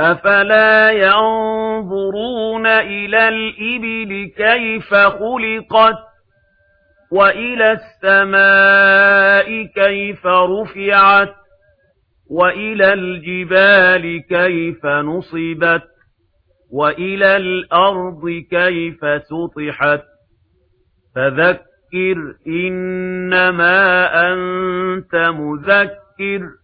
أَفَلَا يَنظُرُونَ إِلَى الْإِبِلِ كَيْفَ خُلِقَتْ وَإِلَى السَّمَاءِ كَيْفَ رُفِعَتْ وَإِلَى الْجِبَالِ كَيْفَ نُصِبَتْ وَإِلَى الْأَرْضِ كَيْفَ سُطِحَتْ فَذَكِّرْ إِنَّمَا أَنْتَ مُذَكِّرٌ